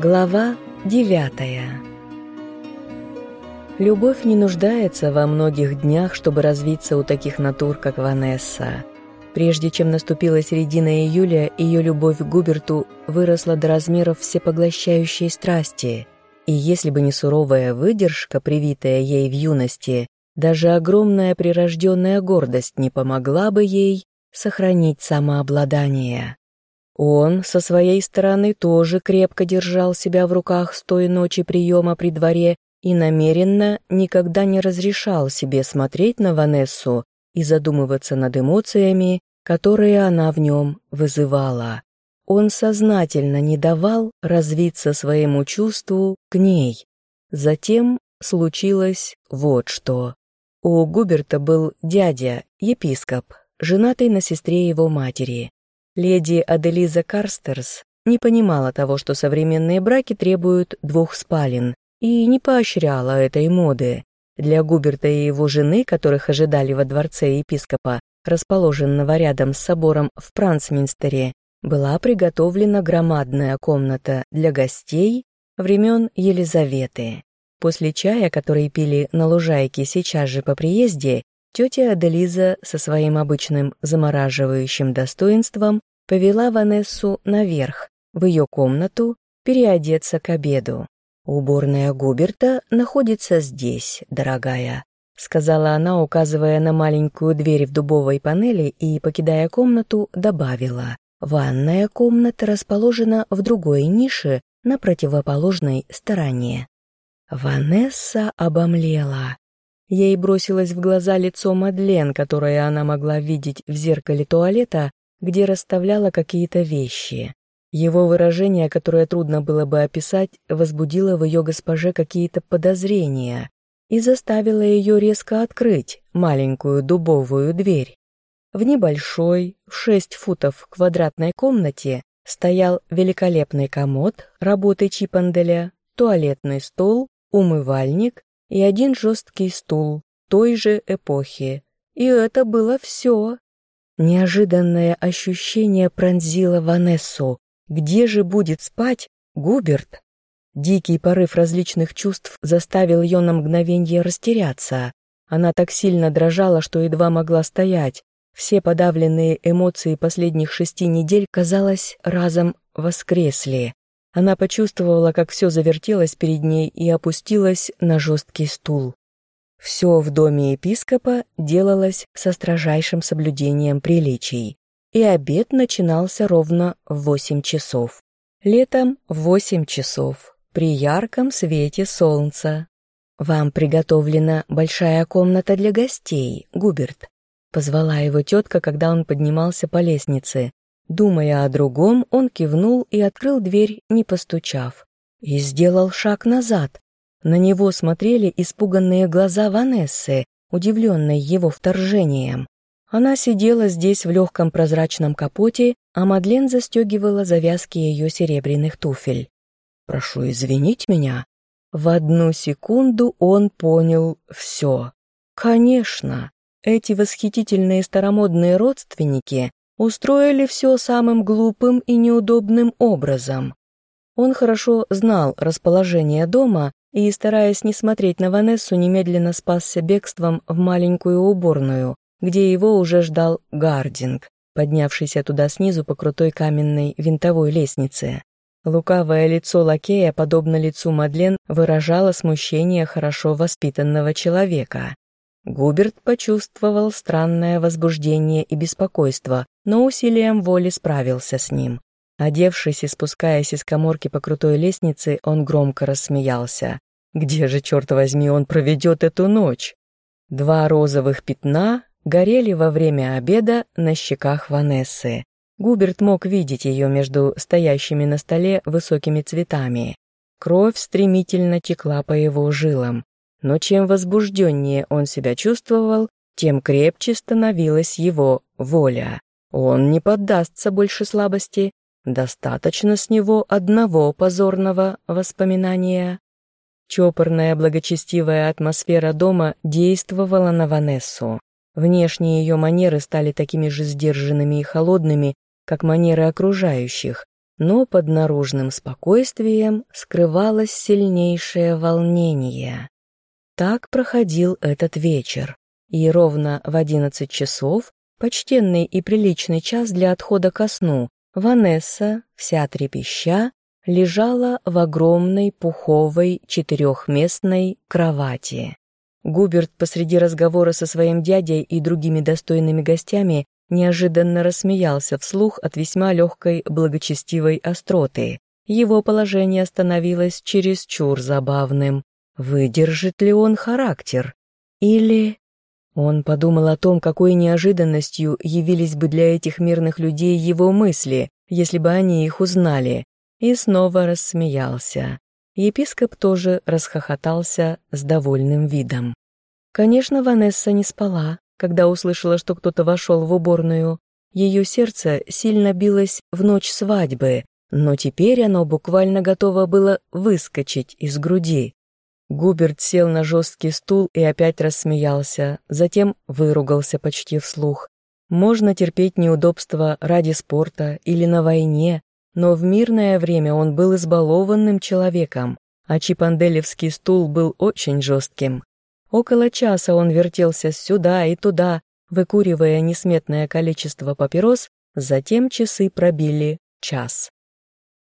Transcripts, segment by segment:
Глава девятая Любовь не нуждается во многих днях, чтобы развиться у таких натур, как Ванесса. Прежде чем наступила середина июля, ее любовь к Губерту выросла до размеров всепоглощающей страсти, и если бы не суровая выдержка, привитая ей в юности, даже огромная прирожденная гордость не помогла бы ей сохранить самообладание. Он, со своей стороны, тоже крепко держал себя в руках с той ночи приема при дворе и намеренно никогда не разрешал себе смотреть на Ванессу и задумываться над эмоциями, которые она в нем вызывала. Он сознательно не давал развиться своему чувству к ней. Затем случилось вот что. У Губерта был дядя, епископ, женатый на сестре его матери. Леди Аделиза Карстерс не понимала того, что современные браки требуют двух спален, и не поощряла этой моды. Для Губерта и его жены, которых ожидали во дворце епископа, расположенного рядом с собором в Прансминстере, была приготовлена громадная комната для гостей времен Елизаветы. После чая, который пили на лужайке сейчас же по приезде, тетя Аделиза со своим обычным замораживающим достоинством повела Ванессу наверх, в ее комнату, переодеться к обеду. «Уборная Губерта находится здесь, дорогая», сказала она, указывая на маленькую дверь в дубовой панели и, покидая комнату, добавила. «Ванная комната расположена в другой нише на противоположной стороне». Ванесса обомлела. Ей бросилось в глаза лицо Мадлен, которое она могла видеть в зеркале туалета, где расставляла какие-то вещи. Его выражение, которое трудно было бы описать, возбудило в ее госпоже какие-то подозрения и заставило ее резко открыть маленькую дубовую дверь. В небольшой, в шесть футов квадратной комнате стоял великолепный комод работы Чипанделя, туалетный стол, умывальник и один жесткий стул той же эпохи. И это было все. Неожиданное ощущение пронзило Ванессу. Где же будет спать Губерт? Дикий порыв различных чувств заставил ее на мгновенье растеряться. Она так сильно дрожала, что едва могла стоять. Все подавленные эмоции последних шести недель, казалось, разом воскресли. Она почувствовала, как все завертелось перед ней и опустилась на жесткий стул. Все в доме епископа делалось со строжайшим соблюдением приличий, и обед начинался ровно в восемь часов. Летом в восемь часов, при ярком свете солнца. «Вам приготовлена большая комната для гостей, Губерт», позвала его тетка, когда он поднимался по лестнице. Думая о другом, он кивнул и открыл дверь, не постучав. И сделал шаг назад, на него смотрели испуганные глаза Ванессы, удивленной его вторжением. Она сидела здесь в легком прозрачном капоте, а Мадлен застегивала завязки ее серебряных туфель. «Прошу извинить меня». В одну секунду он понял все. Конечно, эти восхитительные старомодные родственники устроили все самым глупым и неудобным образом. Он хорошо знал расположение дома и, стараясь не смотреть на Ванессу, немедленно спасся бегством в маленькую уборную, где его уже ждал Гардинг, поднявшийся туда снизу по крутой каменной винтовой лестнице. Лукавое лицо лакея, подобно лицу Мадлен, выражало смущение хорошо воспитанного человека. Губерт почувствовал странное возбуждение и беспокойство, но усилием воли справился с ним. Одевшись и спускаясь из коморки по крутой лестнице, он громко рассмеялся. Где же, черт возьми, он проведет эту ночь? Два розовых пятна горели во время обеда на щеках Ванессы. Губерт мог видеть ее между стоящими на столе высокими цветами. Кровь стремительно текла по его жилам. Но чем возбужденнее он себя чувствовал, тем крепче становилась его воля. Он не поддастся больше слабости, Достаточно с него одного позорного воспоминания. Чопорная благочестивая атмосфера дома действовала на Ванессу. Внешние ее манеры стали такими же сдержанными и холодными, как манеры окружающих. но под наружным спокойствием скрывалось сильнейшее волнение. Так проходил этот вечер, и ровно в одиннадцать часов, почтенный и приличный час для отхода ко сну, Ванесса, вся трепеща, лежала в огромной пуховой четырехместной кровати. Губерт посреди разговора со своим дядей и другими достойными гостями неожиданно рассмеялся вслух от весьма легкой благочестивой остроты. Его положение становилось чересчур забавным. Выдержит ли он характер? Или... Он подумал о том, какой неожиданностью явились бы для этих мирных людей его мысли, если бы они их узнали, и снова рассмеялся. Епископ тоже расхохотался с довольным видом. Конечно, Ванесса не спала, когда услышала, что кто-то вошел в уборную. Ее сердце сильно билось в ночь свадьбы, но теперь оно буквально готово было выскочить из груди. Губерт сел на жесткий стул и опять рассмеялся, затем выругался почти вслух. Можно терпеть неудобства ради спорта или на войне, но в мирное время он был избалованным человеком, а чипанделевский стул был очень жестким. Около часа он вертелся сюда и туда, выкуривая несметное количество папирос, затем часы пробили час.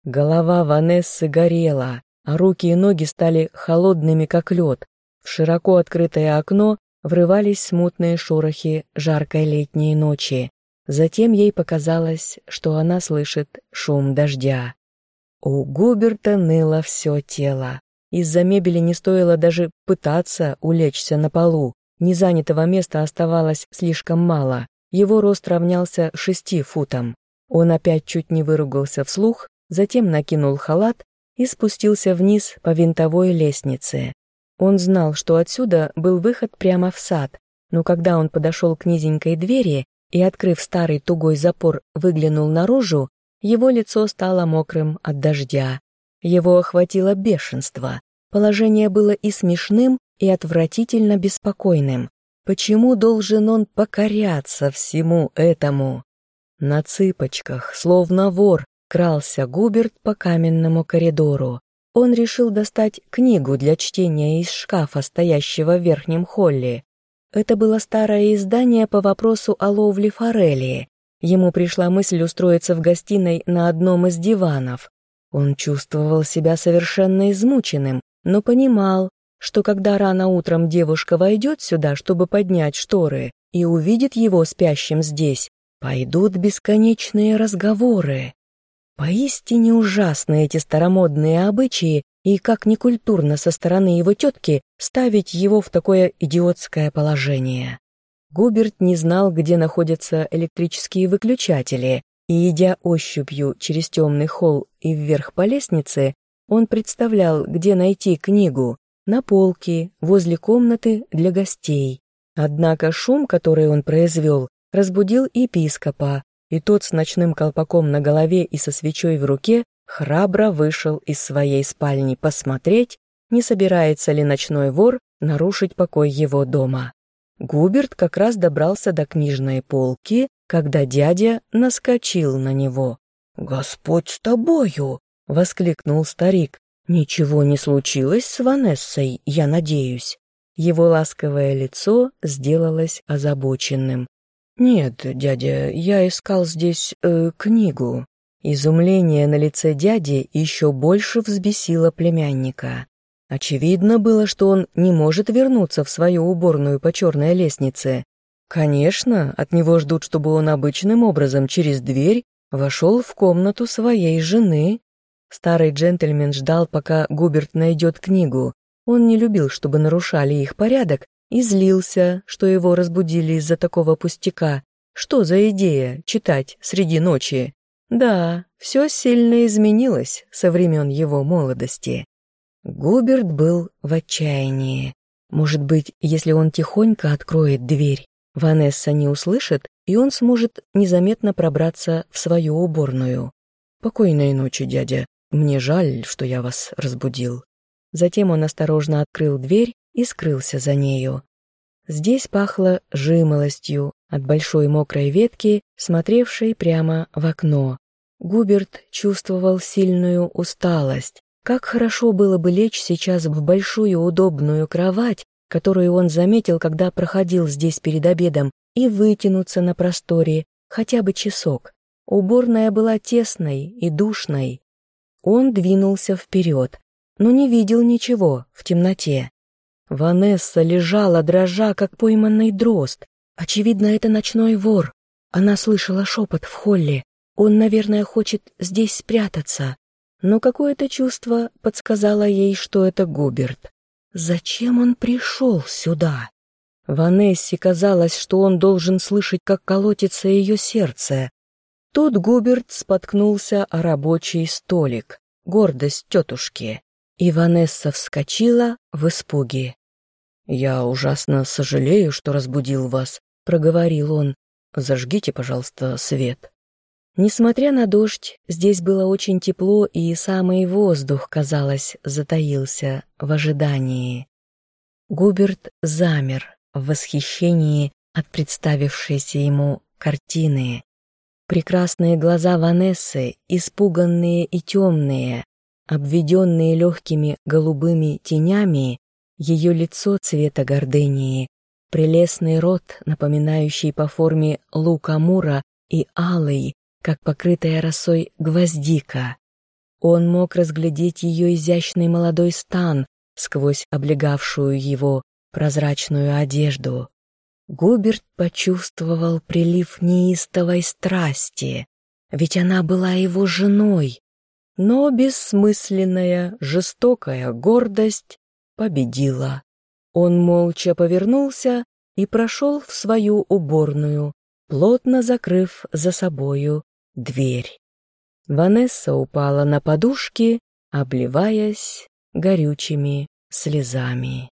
Голова Ванессы горела, а руки и ноги стали холодными, как лед. В широко открытое окно врывались смутные шорохи жаркой летней ночи. Затем ей показалось, что она слышит шум дождя. У Губерта ныло все тело. Из-за мебели не стоило даже пытаться улечься на полу. Незанятого места оставалось слишком мало. Его рост равнялся шести футам. Он опять чуть не выругался вслух, затем накинул халат и спустился вниз по винтовой лестнице. Он знал, что отсюда был выход прямо в сад, но когда он подошел к низенькой двери и, открыв старый тугой запор, выглянул наружу, его лицо стало мокрым от дождя. Его охватило бешенство. Положение было и смешным, и отвратительно беспокойным. Почему должен он покоряться всему этому? На цыпочках, словно вор, крался Губерт по каменному коридору. Он решил достать книгу для чтения из шкафа, стоящего в верхнем холле. Это было старое издание по вопросу о ловле форели. Ему пришла мысль устроиться в гостиной на одном из диванов. Он чувствовал себя совершенно измученным, но понимал, что когда рано утром девушка войдет сюда, чтобы поднять шторы, и увидит его спящим здесь, пойдут бесконечные разговоры. Поистине ужасны эти старомодные обычаи, и как некультурно со стороны его тетки ставить его в такое идиотское положение. Губерт не знал, где находятся электрические выключатели, и, идя ощупью через темный холл и вверх по лестнице, он представлял, где найти книгу, на полке, возле комнаты для гостей. Однако шум, который он произвел, разбудил епископа, и тот с ночным колпаком на голове и со свечой в руке храбро вышел из своей спальни посмотреть, не собирается ли ночной вор нарушить покой его дома. Губерт как раз добрался до книжной полки, когда дядя наскочил на него. «Господь с тобою!» — воскликнул старик. «Ничего не случилось с Ванессой, я надеюсь». Его ласковое лицо сделалось озабоченным. «Нет, дядя, я искал здесь э, книгу». Изумление на лице дяди еще больше взбесило племянника. Очевидно было, что он не может вернуться в свою уборную по черной лестнице. Конечно, от него ждут, чтобы он обычным образом через дверь вошел в комнату своей жены. Старый джентльмен ждал, пока Губерт найдет книгу. Он не любил, чтобы нарушали их порядок, и злился, что его разбудили из-за такого пустяка. Что за идея читать среди ночи? Да, все сильно изменилось со времен его молодости. Губерт был в отчаянии. Может быть, если он тихонько откроет дверь, Ванесса не услышит, и он сможет незаметно пробраться в свою уборную. «Покойной ночи, дядя. Мне жаль, что я вас разбудил». Затем он осторожно открыл дверь и скрылся за нею. Здесь пахло жимолостью от большой мокрой ветки, смотревшей прямо в окно. Губерт чувствовал сильную усталость. Как хорошо было бы лечь сейчас в большую удобную кровать, которую он заметил, когда проходил здесь перед обедом, и вытянуться на просторе хотя бы часок. Уборная была тесной и душной. Он двинулся вперед, но не видел ничего в темноте. Ванесса лежала, дрожа, как пойманный дрозд. Очевидно, это ночной вор. Она слышала шепот в холле. Он, наверное, хочет здесь спрятаться. Но какое-то чувство подсказало ей, что это Губерт. Зачем он пришел сюда? Ванессе казалось, что он должен слышать, как колотится ее сердце. Тут Губерт споткнулся о рабочий столик, гордость тетушки, и Ванесса вскочила в испуге. «Я ужасно сожалею, что разбудил вас», — проговорил он. «Зажгите, пожалуйста, свет». Несмотря на дождь, здесь было очень тепло, и самый воздух, казалось, затаился в ожидании. Губерт замер, в восхищении от представившейся ему картины. Прекрасные глаза Ванессы, испуганные и темные, обведенные легкими голубыми тенями, ее лицо цвета гордынии, прелестный рот, напоминающий по форме лука мура и алый, как покрытая росой гвоздика. Он мог разглядеть ее изящный молодой стан сквозь облегавшую его прозрачную одежду. Губерт почувствовал прилив неистовой страсти, ведь она была его женой. Но бессмысленная, жестокая гордость победила. Он молча повернулся и прошел в свою уборную, плотно закрыв за собою дверь. Ванесса упала на подушки, обливаясь горючими слезами.